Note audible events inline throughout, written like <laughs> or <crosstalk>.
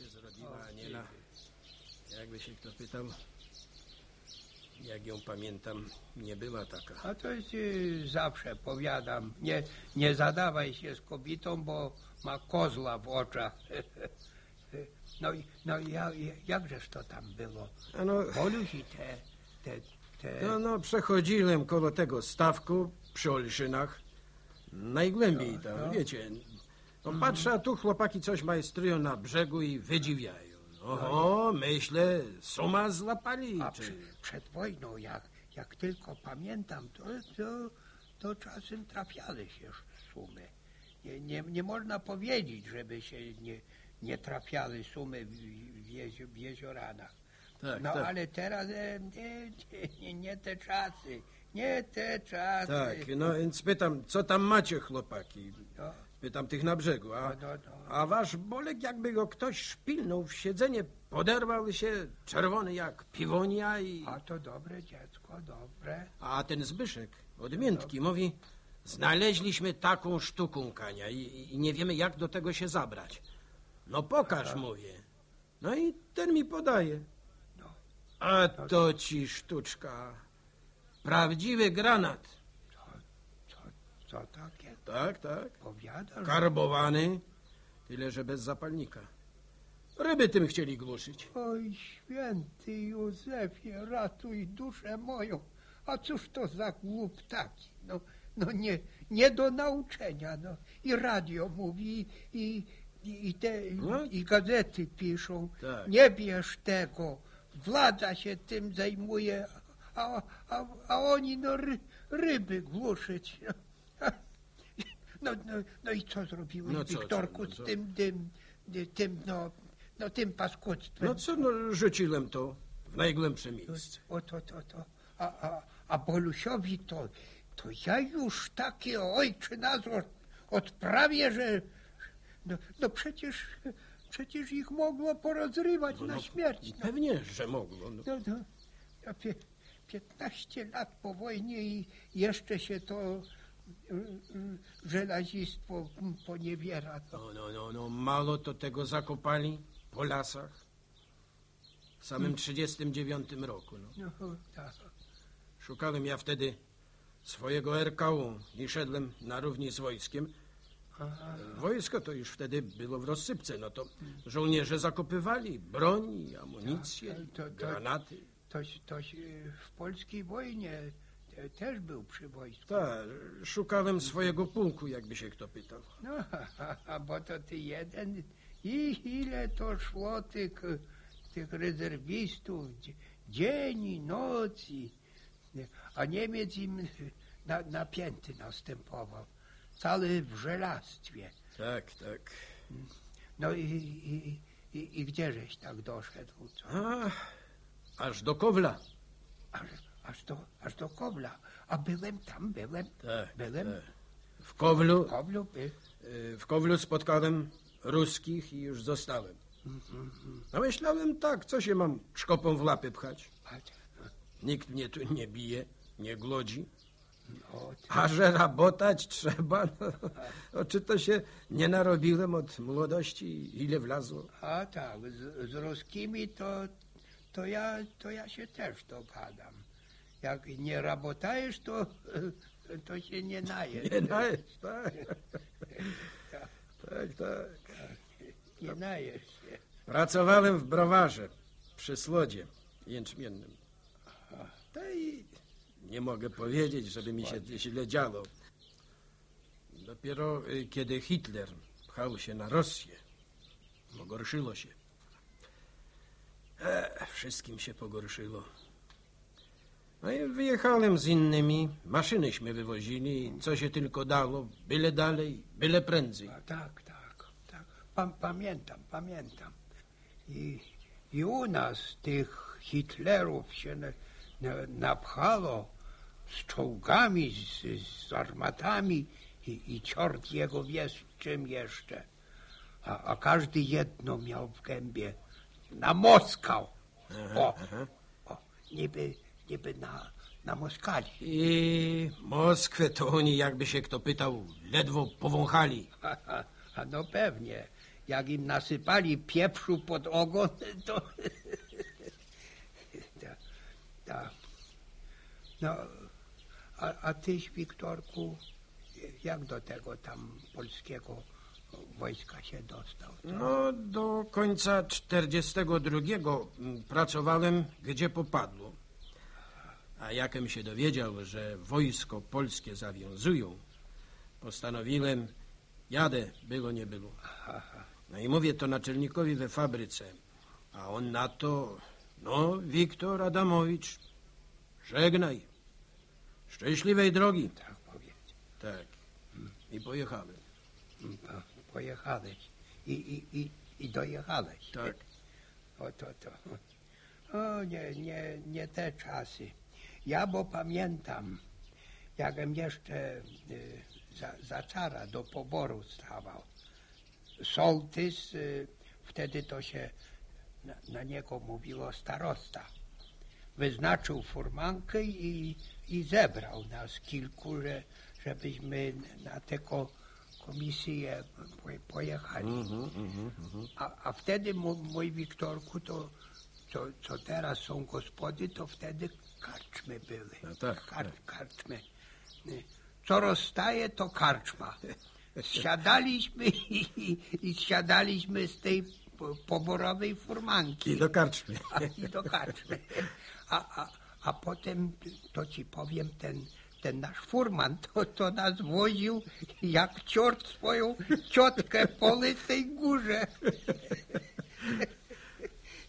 się zrobiła Aniela. Jakby się kto pytał, jak ją pamiętam, nie była taka. A to jest y, zawsze powiadam, nie, nie zadawaj się z kobietą, bo ma kozła w oczach. <laughs> No, i- no ja, ja- jakżeż to tam było? A no, Oluś i te, te, te... no, no, przechodziłem koło tego stawku przy Olszynach. Najgłębiej tam, wiecie. No patrzę, a tu chłopaki coś majstrują na brzegu i wydziwiają. Oho, myślę, suma złapali. A Czy... przy, przed wojną, jak, jak tylko pamiętam, to, to, to czasem trafiały się sumy. Nie, nie, nie można powiedzieć, żeby się nie, nie trafiały sumy w, w, jezio, w jezioranach. Tak, no tak. ale teraz e, nie, nie, nie te czasy, nie te czasy. Tak, no więc pytam, co tam macie, chłopaki? No, Pytam tych na brzegu, a, no, no, no. a wasz Bolek jakby go ktoś szpilnął w siedzenie, poderwał się, czerwony jak piwonia i... A to dobre dziecko, dobre. A ten Zbyszek od Miętki mówi, znaleźliśmy taką sztuką, Kania, i, i nie wiemy, jak do tego się zabrać. No pokaż, mówię. No i ten mi podaje. A to ci sztuczka. Prawdziwy granat. Co, takie? Tak, tak. Powiadasz? Karbowany, tyle że bez zapalnika. Ryby tym chcieli gluszyć. Oj, święty Józefie, ratuj duszę moją. A cóż to za głup taki? No, no nie, nie do nauczenia. No. I radio mówi, i, i, i te, No. i gazety piszą. Tak. Nie bierz tego. Władza się tym zajmuje, a, a, a oni no ry, ryby gluszyć. No, no, no i co zrobiłeś, No co, co, Wiktorku, no co? z tym, tym, tym, no, no tym paskudztwem? No co, no rzuciłem to w najgłębsze miejsce. O to, to, to. A, a, a Bolusiowi to, to ja już taki ojczy od, odprawię, że no, no przecież, przecież ich mogło porozrywać na śmierć. No, Pewnie, że mogło. No. no, no, ja pie, 15 lat po wojnie i jeszcze się to y, żelazistwo poniewiera. No. No, no, no, no, mało to tego zakopali po lasach w samym 39 roku. No. No, tak. Szukałem ja wtedy swojego RKU i szedłem na równi z wojskiem. Aha. Wojsko to już wtedy było w rozsypce, no to żołnierze zakopywali broń, amunicję, Tak, to- to- granaty. Toś, toś y, w polskiej wojnie też był przy wojsku. Tak, szukałem swojego pułku, jakby się kto pytał. No, <laughs> a bo to ty jeden i ile to szło tych, tych rezerwistów, dzie- dzień i noc i, a Niemiec im na, napięty następował, cały w żelastwie. Tak, tak. No i, i, i, i gdzieżeś tak doszedł? Co? A, aż do Kowla. Aż, aż, do, aż do Kobla. A byłem tam, byłem, Tak, byłem. tak. W Kowlu, W Koblu by. y, w Kowlu spotkałem ruskich i już zostałem. No myślałem tak, co się mam szkopą w lapy pchać. Nikt mnie tu nie bije, nie glodzi. no, A że rabotać trzeba, <laughs> no, no, czy to się nie narobiłem od młodości, ile wlazło? A tak, z, z ruskimi to, to, ja, to ja się też dogadam. Jak nie rabotajesz, to, <laughs> to się nie najesz. Nie najesz, <laughs> tak. Tak, tak. Nie najesz się. Pracowałem w browarze przy slodzie jęczmiennym. To i nie mogę powiedzieć, żeby mi się źle działo. Dopiero y, kiedy Hitler pchał się na Rosję, pogorszyło się. E, wszystkim się pogorszyło. No i wyjechałem z innymi, maszynyśmy wywozili, co się tylko dało, byle dalej, byle prędzej. A tak, tak, tak. Pam, pamiętam, pamiętam. I, I u nas tych Hitlerów się na, na, napchało z czołgami, z, z armatami i, i ciort jego wie z czym jeszcze. A, a każdy jedno miał w gębie. Na Moskał. O, o niby, niby na, na Moskali. I Moskwę to oni, jakby się kto pytał, ledwo powąchali. A no pewnie. jak im nasypali pieprzu pod ogon, <laughs> to... <laughs> Ta, ta. No, a, a tyś, Wiktorku, jak do tego tam polskiego wojska się dostał? Co? No, do końca 42 mm, pracowałem, gdzie popadło. A jakem się dowiedział, że wojsko polskie zawiązują, postanowiłem, jadę, było nie było. No i mówię to naczelnikowi we fabryce, a on na to, no, Wiktor Adamowicz, żegnaj, szczęśliwej drogi. Tak powiedzieć. Tak, i pojechałem. Po- Pojechałeś i, i, i, i dojechałeś. Tak. O to, to. O nie, nie, nie te czasy. Ja bo pamiętam, jakbym jeszcze y, za, za cara do poboru stawał. Sołtys, y, wtedy to się na, na niego mówiło starosta. Wyznaczył furmankę i, i zebrał nas kilku, że, żebyśmy na tę ko- komisję po- pojechali. A, a wtedy mu- mój Wiktorku, to co, co teraz są gospody, to wtedy karczmy były. No tak, Kar, tak. Karczmy. Co rozstaje, to karczma. <laughs> Siadaliśmy i, i, i siadaliśmy z tej po- poborowej furmanki. I do karczmy. A, I do karczmy. A, a, a potem, to ci powiem, ten, ten nasz furman, to, to nas woził jak ciort swoją ciotkę po Lycej Górze. <laughs>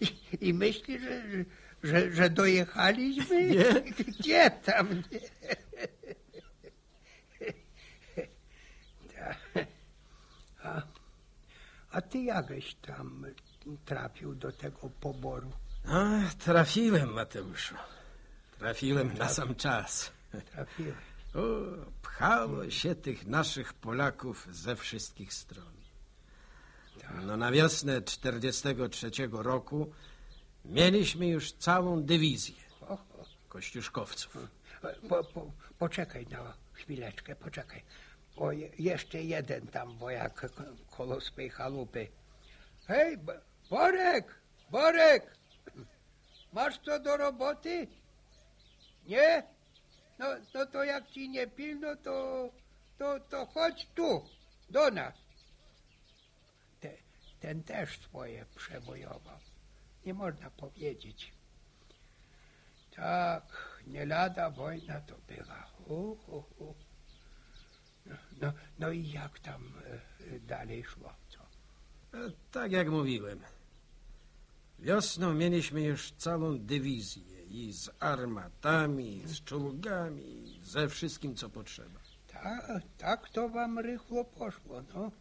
I, i myśli, że, że, że dojechaliśmy? <laughs> Nie. Gdzie tam? Nie. <laughs> Tak. A, a ty jakeś tam trafił do tego poboru? A, trafiłem, Mateuszu. Trafiłem na sam czas. Trafiłeś. O, pchało się tych naszych Polaków ze wszystkich stron. No na wiosnę 43 roku mieliśmy już całą dywizję kościuszkowców. Po, po, poczekaj na chwileczkę, poczekaj. O, je, jeszcze jeden tam wojak koło swej chałupy. Hej, Bo- Borek, Borek, masz co do roboty? Nie? No, no to jak ci nie pilno, to, to, to chodź tu, do nas. Te, ten też swoje przewojował. Nie można powiedzieć. Tak, nie lada wojna to była. U, u, u. No, no, no i jak tam e, dalej szło? Co? E, Tak jak mówiłem. Wiosną mieliśmy już całą dywizję i z armatami, z czołgami, ze wszystkim, co potrzeba. Tak, tak to wam rychło poszło, no.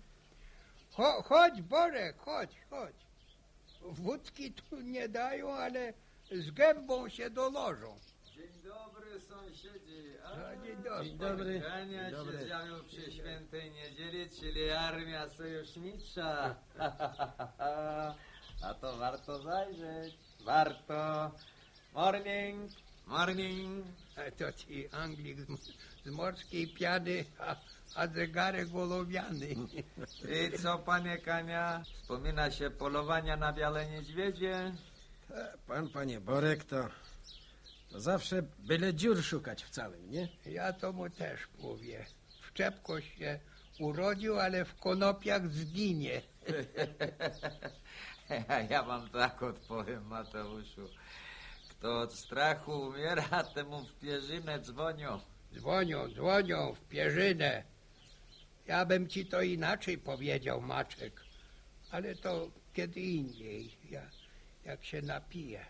Cho, chodź, Borek, chodź, chodź. Wódki tu nie dają, ale z gębą się dolożą. Dzień dobry sąsiedzi. A, No, dzień dobry. Dzień dobry. Dzień dobry. się z Janią przy świętej niedzieli, czyli armia sojusznicza. <laughs> A to warto zajrzeć. Warto. Morning, morning. A to ci Anglik z, z morskiej piany, a, a zegarek golowiany. I co, panie Kania? Wspomina się polowania na białe niedźwiedzie? E, Pan, panie Borek, to, to zawsze byle dziur szukać w całym, nie? Ja to mu też mówię. W czepko się urodził, ale w konopiach zginie. <laughs> Ja wam tak odpowiem, Mateuszu. Kto od strachu umiera, temu w pierzynę dzwonią. Dzwonią, dzwonią w pierzynę. Ja bym ci to inaczej powiedział, Maczek. Ale to kiedy indziej, ja, jak się napiję.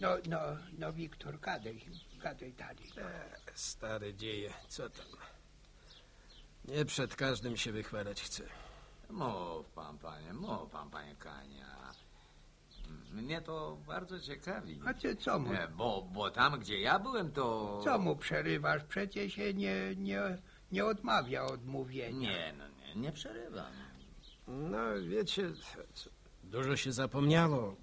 No, no, no, Wiktor, gadaj, gadaj dalej. E, Stare dzieje, co tam? Nie przed każdym się wychwalać chce. Mów pan, panie, mów pan, panie Kania. Mnie to bardzo ciekawi. A ty co mu, Nie, bo, bo tam, gdzie ja byłem, to... co mu przerywasz? Przecież się nie, nie, nie odmawia od mówienia. Nie, no nie, nie przerywam. No, wiecie, co- dużo się zapomniało,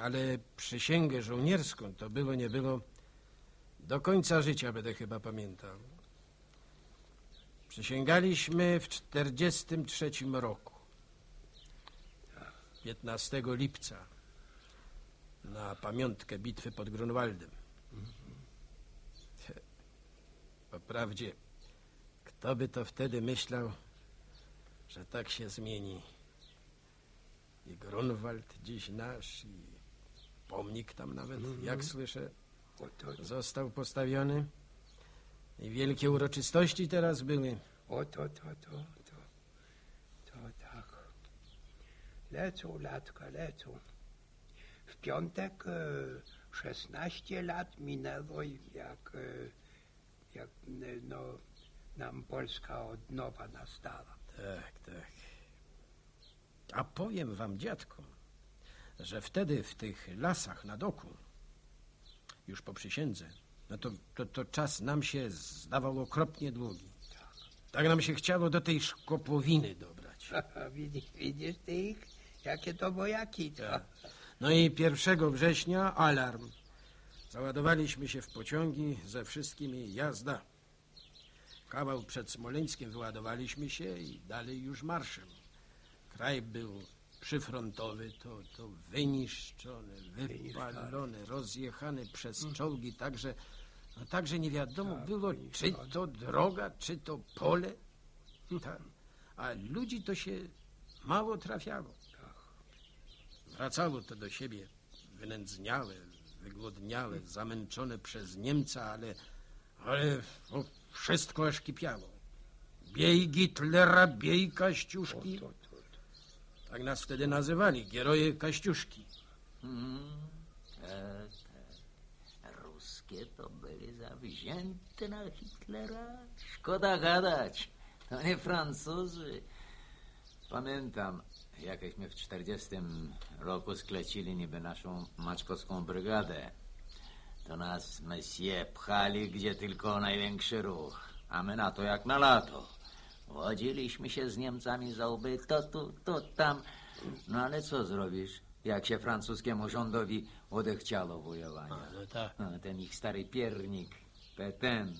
ale przysięgę żołnierską to było, nie było. Do końca życia będę chyba pamiętał. Przysięgaliśmy w 43 roku. 15 lipca na pamiątkę bitwy pod Grunwaldem. Wprawdzie, kto by to wtedy myślał, że tak się zmieni. I Grunwald dziś nasz, i pomnik tam nawet, jak słyszę, został postawiony. I wielkie uroczystości teraz były. o to, to, to, to, to tak. Lecą latka, lecą. W piątek e, 16 lat minęło, jak, e, jak e, no, nam Polska od nowa nastała. Tak, tak. A powiem wam, dziadku, że wtedy w tych lasach nad oku, już po przysiędze, no to, to, to czas nam się zdawał okropnie długi. Tak nam się chciało do tej szkopowiny dobrać. <laughs> widzisz, widzisz ty ich? Jakie to wojaki, co? Tak. No i 1 września alarm. Załadowaliśmy się w pociągi ze wszystkimi jazda. Kawał przed Smoleńskiem wyładowaliśmy się i dalej już marszem. Kraj był przyfrontowy, to, to wyniszczony, wypalony, rozjechany przez czołgi, także, no, także nie wiadomo było, czy to droga, czy to pole. Tak. A ludzi to się mało trafiało. Wracało to do siebie wynędzniałe, wygłodniałe, zamęczone przez Niemca, ale, ale o, wszystko aż kipiało. Biej Hitlera, biej Kaściuszki. Tak nas wtedy nazywali, geroje Kaściuszki. Mm, tak, tak. Ruskie to byli zawzięte na Hitlera. Szkoda gadać. To nie Francuzy. Pamiętam, jakeśmy w 40 roku sklecili niby naszą maczkowską brygadę. To nas messie pchali gdzie tylko największy ruch, a my na to jak na lato. Wodziliśmy się z Niemcami za łby, to tu, to tam. No ale co zrobisz, jak się francuskiemu rządowi odechciało wojowania? no tak. A, ten ich stary piernik, Peten,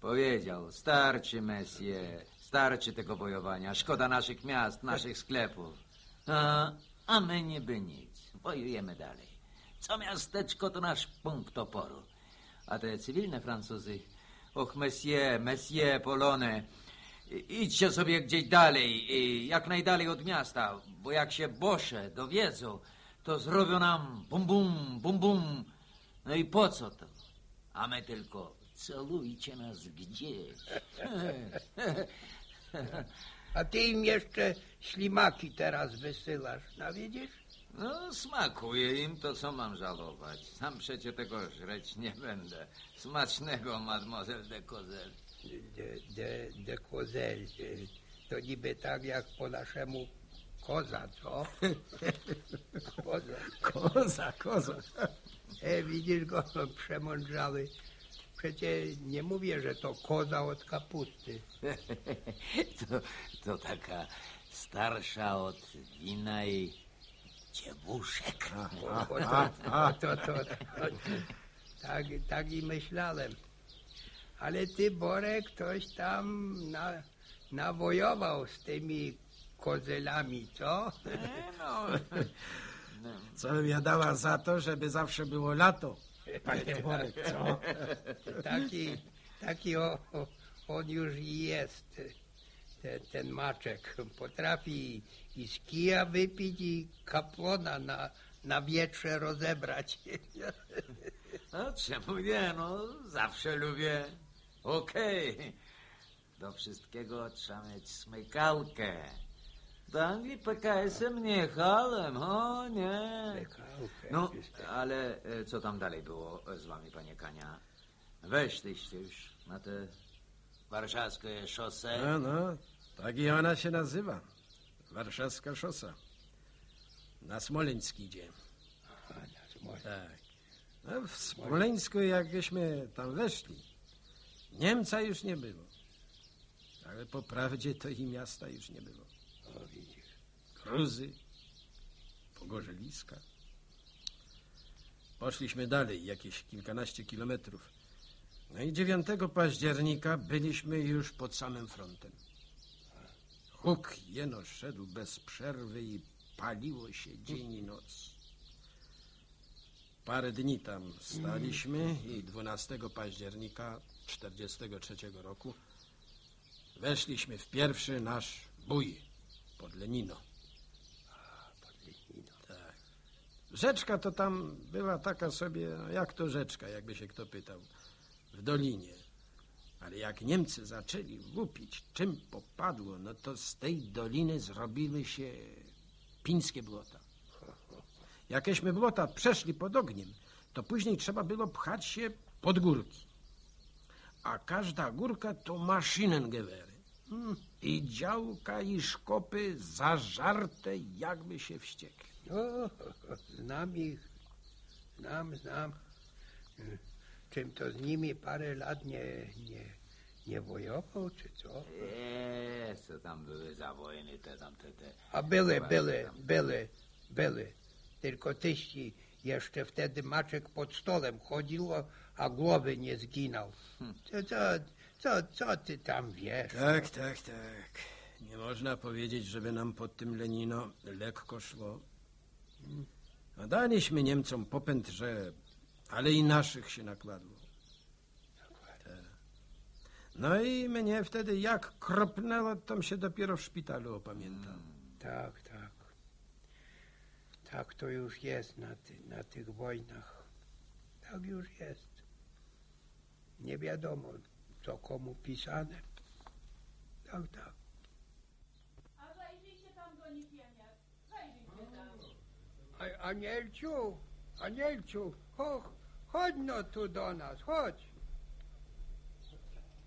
powiedział, starczy messie, starczy tego wojowania, szkoda naszych miast, naszych sklepów. A, a my niby nic, wojujemy dalej. Co miasteczko to nasz punkt oporu. A te cywilne Francuzy, och messie, messie, polone, idźcie sobie gdzieś dalej, jak najdalej od miasta, bo jak się Bosze dowiedzą, to zrobią nam bum bum, bum bum. No i po co to? A my tylko celujcie nas gdzieś. <laughs> A ty im jeszcze ślimaki teraz wysyłasz, no widzisz? No, smakuje im to, co mam żalować. Sam przecie tego żreć nie będę. Smacznego, mademoiselle de Cozel. De, de, de kozel. To niby tak jak po naszemu koza, co? <laughs> Koza. Koza, koza. E, widzisz go, przemądrzały. Przecie nie mówię, że to koza od kapusty. <laughs> to, to taka starsza od wina i dziewuszek. O, o, to, to, to, to, tak, tak i myślałem. Ale ty, Borek, ktoś tam na, nawojował z tymi kozelami, co? E, no, Co bym ja dała za to, żeby zawsze było lato. Panie Borek, co? <laughs> Taki, taki o, o, on już jest, te, ten maczek. Potrafi i z kija wypić i kaplona na, na wietrze rozebrać. <laughs> no czemu nie, no zawsze lubię. Okej. Do wszystkiego trzeba mieć smykałkę. Do Anglii PKS-em nie jechałem, o nie. No, ale e, co tam dalej było z wami, panie Kania? Weszliście już na te warszawskie szosy. No, no, tak i ona się nazywa. Warszawska szosa. Na Smoleńsk idzie. Tak. No, w Smoleńsku, jakśmy tam weszli, Niemca już nie było. Ale po prawdzie to i miasta już nie było. O, widzisz. Gruzy, Pogorzeliska. Poszliśmy dalej, jakieś kilkanaście kilometrów. No i 9 października byliśmy już pod samym frontem. Huk jeno szedł bez przerwy i paliło się dzień i noc. Parę dni tam staliśmy i 12 października 43 roku weszliśmy w pierwszy nasz bój pod Lenino. Tak. Rzeczka to tam była taka sobie, jak to rzeczka, jakby się kto pytał, w dolinie. Ale jak Niemcy zaczęli łupić, czym popadło, no to z tej doliny zrobiły się pińskie błota. Jakeśmy błota przeszli pod ogniem, to później trzeba było pchać się pod górki. A każda górka to Maschinengewery. Mm, I działka i szkopy zażarte, jakby się wściekli. O, znam ich. Znam, znam. Czym to z nimi parę lat nie, nie, nie wojował, czy co? Eee, co tam były za wojny, te tam, te, te. A były, były, tam. były, były. Tylko tyści jeszcze wtedy Maczek pod stolem chodził, a- a głowy nie zginął. Co, co, co, co ty tam wiesz? Tak, tak, tak. Nie można powiedzieć, żeby nam pod tym Lenino lekko szło. A daliśmy Niemcom popęd, że ale i naszych się nakładło. Tak. No i mnie wtedy jak kropnęło, tom się dopiero w szpitalu opamiętam. Tak, tak. Tak to już jest na, ty, na tych wojnach. Tak już jest. Nie wiadomo, co komu pisane. Tak, tak. A zajrzyjcie tam do nich. Zajrzyjcie tam. A, Anielciu, Anielciu, cho, chodź no tu do nas, chodź.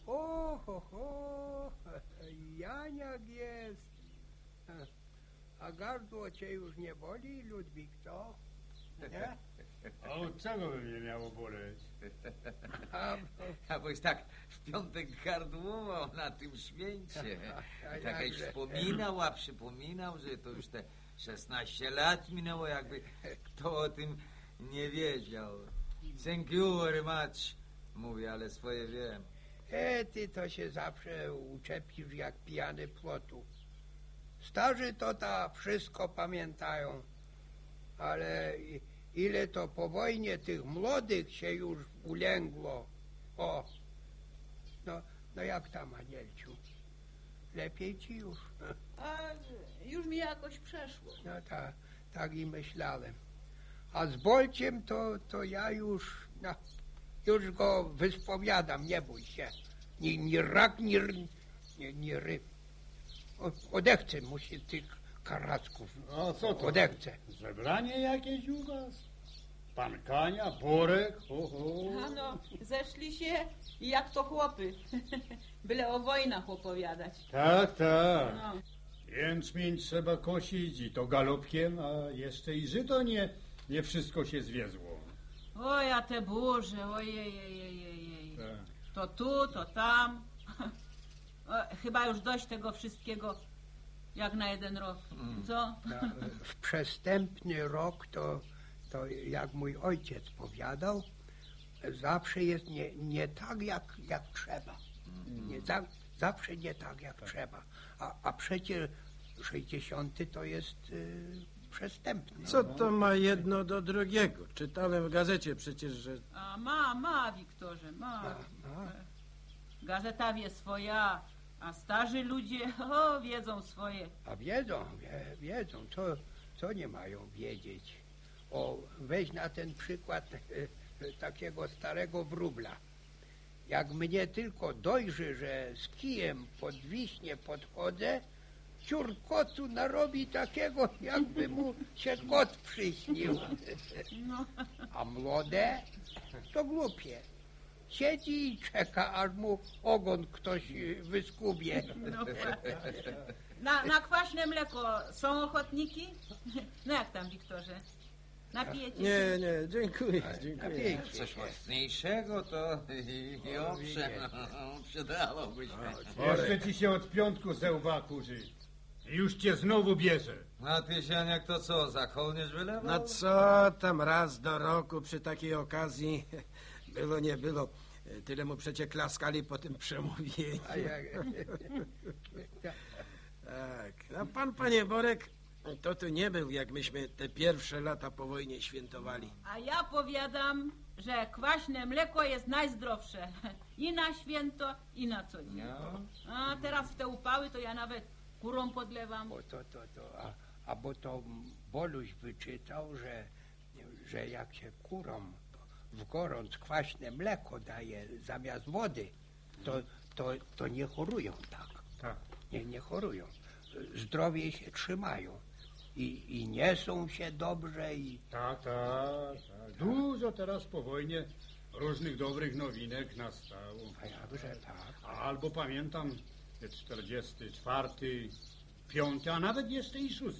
O, ho, ho, Janiak jest. A gardło cię już nie boli, Ludwik, co? Nie? A od czego by mnie miało boleć? A, A boś tak w piątek gardłował na tym święcie. <laughs> A Tak jakś wspominał, a przypominał, że to już te 16 lat minęło, jakby kto o tym nie wiedział. Thank you very much. Mówię, ale swoje wiem. e, ty to się zawsze uczepisz jak pijany płotu. Starzy to ta wszystko pamiętają, ale ile to po wojnie tych młodych się już ulęgło. O, no, no jak tam, Anielciu? Lepiej ci już? A już mi jakoś przeszło. No ta, tak i myślałem. A z Bolciem to, to ja już, no, już go wyspowiadam, nie bój się. Ni, ni rak, ni, ni, ni ry. O, odechce musi tych karacków. A co to? Odechce. Zebranie jakieś u was? Pan Kania, Borek, ho, ho. A no, zeszli się i jak to chłopy. <laughs> Byle o wojnach opowiadać. Tak, tak. No. Jęczmień trzeba kosić i to galopkiem, a jeszcze i żyto nie, nie wszystko się zwiezło. Oj, a te burze, ojej, ojej, ojej. Tak. To tu, to tam. <laughs> O, chyba już dość tego wszystkiego jak na jeden rok. Co? No, <laughs> w przestępny rok to, to jak mój ojciec powiadał, zawsze jest nie, nie tak jak, jak trzeba. Nie, za, zawsze nie tak jak trzeba. A, a przecież 60 to jest y, przestępny. Co to ma jedno do drugiego? Czytałem w gazecie przecież, że A ma, ma, Wiktorze, ma. A, Gazeta wie swoja, a starzy ludzie <laughs> o, wiedzą swoje. a wiedzą, wie, wiedzą, co, co nie mają wiedzieć. O, weź na ten przykład e, <laughs> takiego starego wróbla. Jak mnie tylko dojrzy, że z kijem pod wiśnie podchodzę, ciur kotu narobi takiego, jakby mu się kot przyśnił. No. A młode to głupie. Siedzi i czeka, aż mu ogon ktoś wyskubie. No, na, na kwaśne mleko są ochotniki? No jak tam, Wiktorze? Napijecie nie, się? nie, dziękuję, dziękuję. Coś się. mocniejszego to i, i owszem, <laughs> przydałoby się. Jeszcze ci się od piątku zełba kurzy. Już cię znowu bierze. A ty się jak to co, za kołnierz wylewał? No co tam raz do roku przy takiej okazji <laughs> było nie było. Tyle mu przecie klaskali po tym przemówieniu. A jak, <laughs> Tak. A pan, panie Borek, To tu nie był, jak myśmy te pierwsze lata po wojnie świętowali. A ja powiadam, że kwaśne mleko jest najzdrowsze. <laughs> I na święto, i na co dzień. A teraz w te upały to ja nawet kurom podlewam. Bo to, to, to, a, a bo to Boluś wyczytał, że, że jak się kurom w gorąc kwaśne mleko daje zamiast wody, to, to, to nie chorują tak. Tak. Nie, nie chorują. Zdrowie się trzymają. I, I niesą się dobrze i Tak, tak, tak. Dużo teraz po wojnie różnych dobrych nowinek nastało. a jakże tak. Albo pamiętam 44, 5, a nawet jeszcze i 6.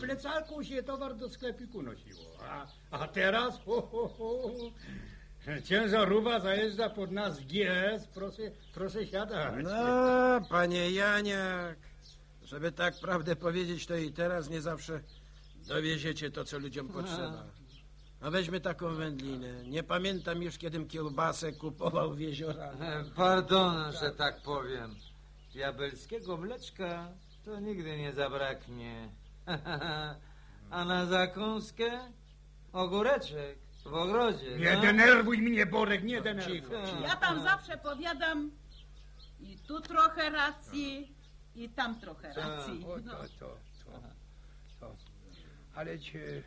Plecaką się towar do sklepiku nosiło. A, a teraz ho, ho, ho. ciężarówka zajeżdża pod nas GS, proszę, proszę siadać. No, panie Janiak, żeby tak prawdę powiedzieć, to i teraz nie zawsze dowieziecie to, co ludziom potrzeba. A weźmy taką wędlinę. Nie pamiętam już, kiedym kiełbasę kupował w jeziora. E, Pardon, że tak powiem. Diabelskiego mleczka to nigdy nie zabraknie. <laughs> A na zakąskę ogóreczek w ogrodzie. Nie no. denerwuj mnie, Borek, nie denerwuj. Ja tam zawsze powiadam i tu trochę racji, i tam trochę racji. O, No. to, to, to, to. Ale cię,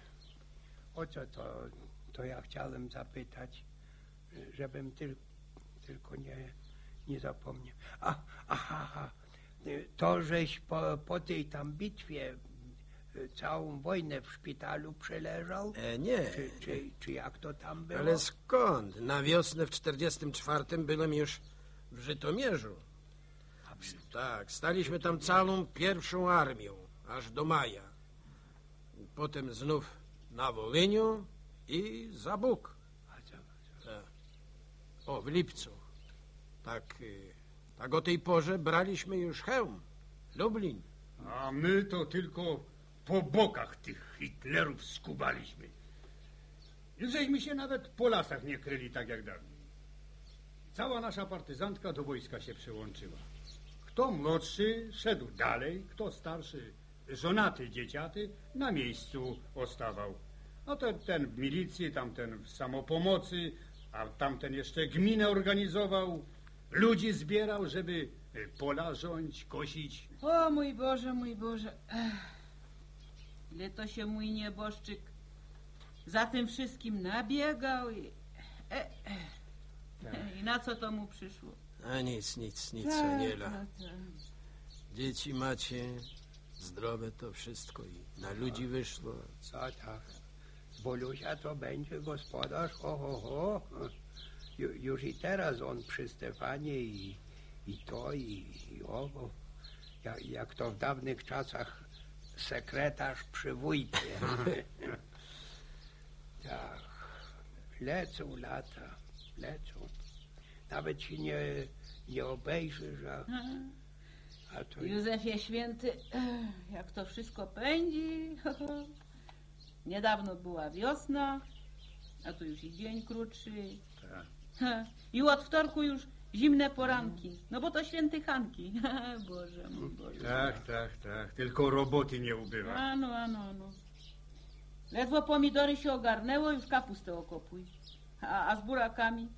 o co to, to ja chciałem zapytać, żebym tyl, tylko nie, nie zapomniał. A, aha, aha, to żeś po, po tej tam bitwie y, całą wojnę w szpitalu przeleżał? E, nie, Czy, czy, czy jak to tam było? ale skąd? Na wiosnę w 44 byłem już w Żytomierzu. Tak, staliśmy tam całą pierwszą armią, aż do maja. Potem znów na Wolyniu i za Bóg. Tak. O, w lipcu. Tak, y, tak o tej porze braliśmy już hełm. Lublin. A my to tylko po bokach tych Hitlerów skubaliśmy. Już żeśmy się nawet po lasach nie kryli tak jak dawniej. Cała nasza partyzantka do wojska się przyłączyła. Kto młodszy szedł dalej, kto starszy, żonaty, dzieciaty, na miejscu ostawał. No to ten w milicji, tamten w samopomocy, a tamten jeszcze gminę organizował, ludzi zbierał, żeby y, pola rządź, kosić. O mój Boże, mój Boże. Ile to się mój nieboszczyk za tym wszystkim nabiegał i, e, e, i na co to mu przyszło? A nic, nic, nic, Tak, Aniela. tak, tak. Dzieci macie, zdrowe to wszystko i na ludzi wyszło. Co tak? Bolusia to będzie gospodarz, ho, ho, ho. Ju, już i teraz on przy Stefanie i, i to, i, i owo. Jak, jak to w dawnych czasach sekretarz przy wójcie. <laughs> tak. Lecą lata, lecą. Nawet się nie, nie obejrzysz, a, a to... Józefie Święty, jak to wszystko pędzi. <laughs> Niedawno była wiosna, a tu już i dzień krótszy. Tak. I od wtorku już zimne poranki. No bo to święty Hanki. <laughs> Boże mój Boże. Tak, tak, tak. Tylko roboty nie ubywa. Ano, ano, ano. Ledwo pomidory się ogarnęło, już kapustę okopuj. A, a z burakami?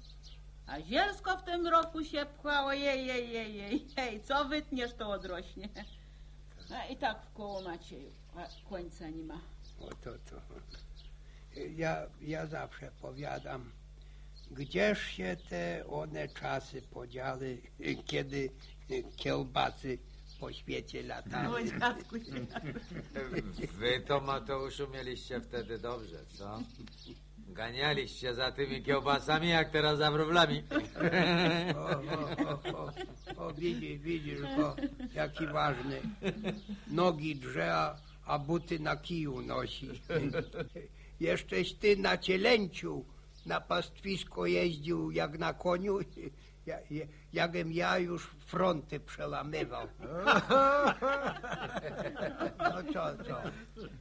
A zielsko w tym roku się pchało, jej, jej, jej, jej, jej. Co wytniesz, to odrośnie. A i tak w koło Macieju, a końca nie ma. O to, to. Ja, ja zawsze powiadam, gdzież się te one czasy podziały, kiedy kiełbasy po świecie No latały. dziadku, Wy to, Mateuszu, mieliście wtedy dobrze, co? Ganialiście za tymi kiełbasami, jak teraz za wróblami. O, o, o, o, o widzisz, widzisz, bo jaki ważny. Nogi drze, a, a buty na kiju nosi. Jeszcześ ty na cielęciu na pastwisko jeździł jak na koniu. <laughs> Ja, ja, jakbym ja już fronty przełamywał. <laughs> No co, co?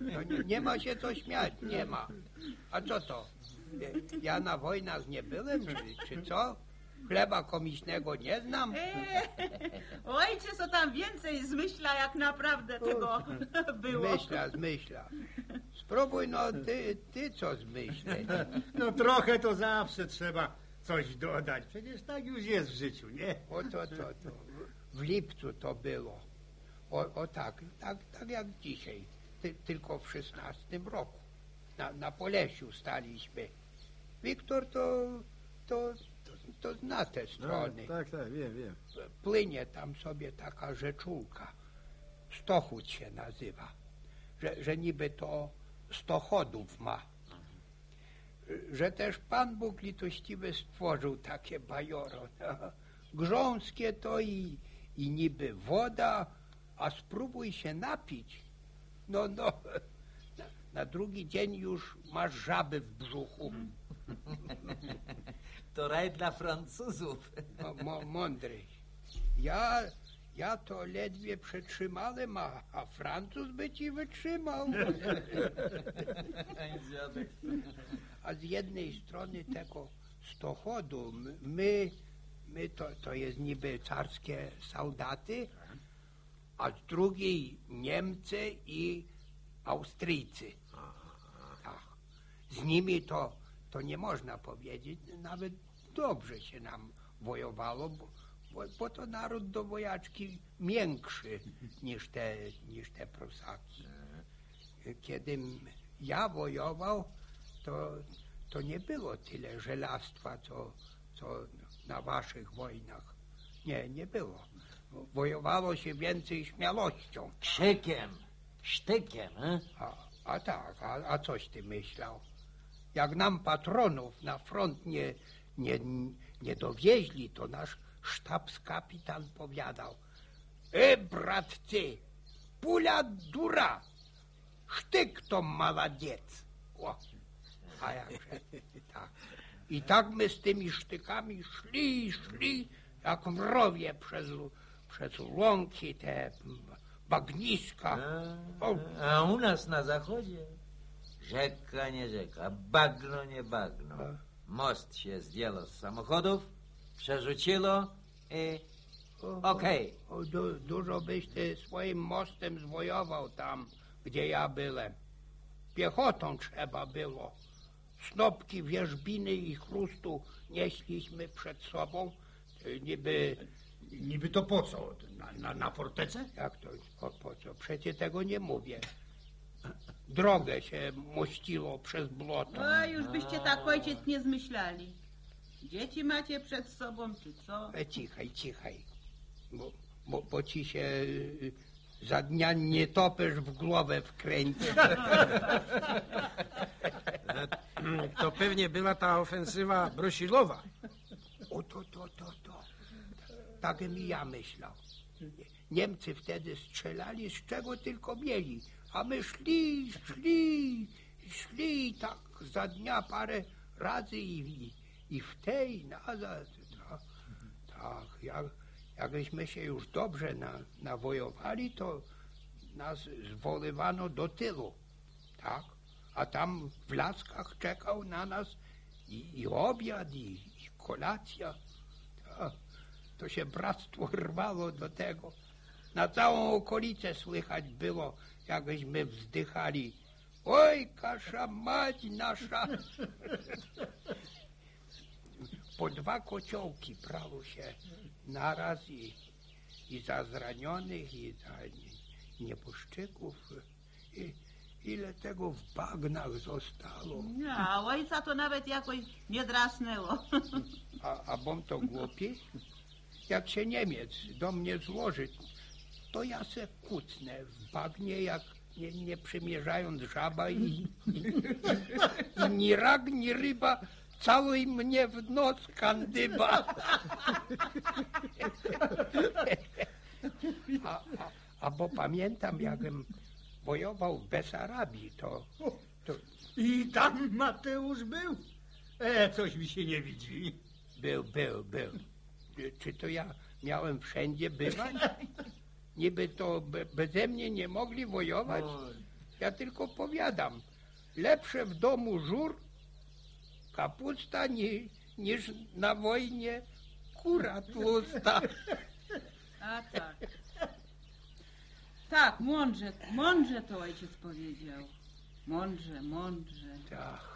No nie, nie ma się co śmiać, nie ma. A co to? Ja na wojnach nie byłem, czy, czy co? Chleba komisnego nie znam. Eee, ojciec to tam więcej zmyśla, jak naprawdę tego <laughs> było. Zmyśla, zmyśla. Spróbuj no ty, ty co zmyśleć. <laughs> No trochę to zawsze trzeba coś dodać. Przecież tak już jest w życiu, nie? O to, to, to. W lipcu to było. O, o tak, tak, tak jak dzisiaj. Ty, tylko w szesnastym roku. Na, na Polesiu staliśmy. Wiktor to, to, to, zna te No, strony. tak, tak, wiem, wiem. Płynie tam sobie taka rzeczulka. Stochód się nazywa. Że, że niby to stochodów ma. Że też Pan Bóg litościwy stworzył takie bajoro. <laughs> Grząskie to i, i niby woda, a spróbuj się napić. No, no, <laughs> na, na drugi dzień już masz żaby w brzuchu. <laughs> To raj dla Francuzów. <laughs> Mo, mądry. Ja, ja to ledwie przetrzymałem, a, a Francuz by ci wytrzymał. A z jednej strony tego stochodu m- my, my to, to jest niby carskie soldaty, a z drugiej Niemcy i Austryjcy. Tak. Z nimi to, to nie można powiedzieć, nawet dobrze się nam wojowało, bo, bo, bo to naród do wojaczki miększy niż te, niż te Prusaki. Kiedy ja wojował, to, to nie było tyle żelastwa, co, co na waszych wojnach. Nie, nie było. Wojowało się więcej śmiałością. Krzykiem, sztykiem, eh? A, a tak, a, a coś ty myślał? Jak nam patronów na front nie, nie, nie dowieźli, to nasz sztabskapitan powiadał E, bratcy, pula dura, sztyk to maladiec. O, a jakże, tak. I tak my z tymi sztykami szli, szli, jak mrowie przez, przez łąki, te bagniska. O, A u nas na zachodzie rzeka nie rzeka, bagno nie bagno. Most się zdjęło z samochodów, przerzuciło i okej. O, du, dużo byś ty swoim mostem zwojował tam, gdzie ja byłem. Piechotą trzeba było. Snopki wierzbiny i chrustu nieśliśmy przed sobą. Niby, Niby to po co? Na, na, na fortecę? jak to, po, po co? Przecie tego nie mówię. Drogę się mościło przez błoto. O, już byście tak ojciec nie zmyślali. Dzieci macie przed sobą, czy co? E, cichaj, cichaj. Bo, bo, bo ci się y, za dnia nie topesz w głowę wkręci. <laughs> <laughs> To pewnie była ta ofensywa Brosilowa. O to, to, to, to. Tak mi ja myślał. Niemcy wtedy strzelali z czego tylko mieli, a my szli, szli, szli tak za dnia parę razy i, i, i w tej nazad. Tak, tak jak, jakbyśmy się już dobrze na, nawojowali, to nas zwolywano do tyłu. Tak? A tam w laskach czekał na nas i, i obiad, i, i kolacja. Tak. To się bractwo rwało do tego. Na całą okolicę słychać było, jakbyśmy wzdychali. Oj, kasza mać nasza! Po dwa kociołki prało się naraz i, i za zranionych, i za nie- nieboszczyków. I, ile tego w bagnach zostało. No, a ojca to nawet jakoś nie drasnęło. A, a bom to głupi? Jak się Niemiec do mnie złoży, to ja se kucnę w bagnie, jak nie, nie przymierzając żaba i, i, i ni rak, ni ryba cały mnie w noc kandyba. A, a, a bo pamiętam, jakbym wojował w Besarabii, to, to I tam Mateusz był? E, coś mi się nie widzi. Był, był, był. Czy to ja miałem wszędzie bywać? <laughs> Niby to be, beze mnie nie mogli wojować? Ja tylko powiadam, lepsze w domu żur, kapusta ni, niż na wojnie kura tłusta. <laughs> A tak. Tak, mądrze, mądrze to ojciec powiedział. Mądrze, mądrze. Tak.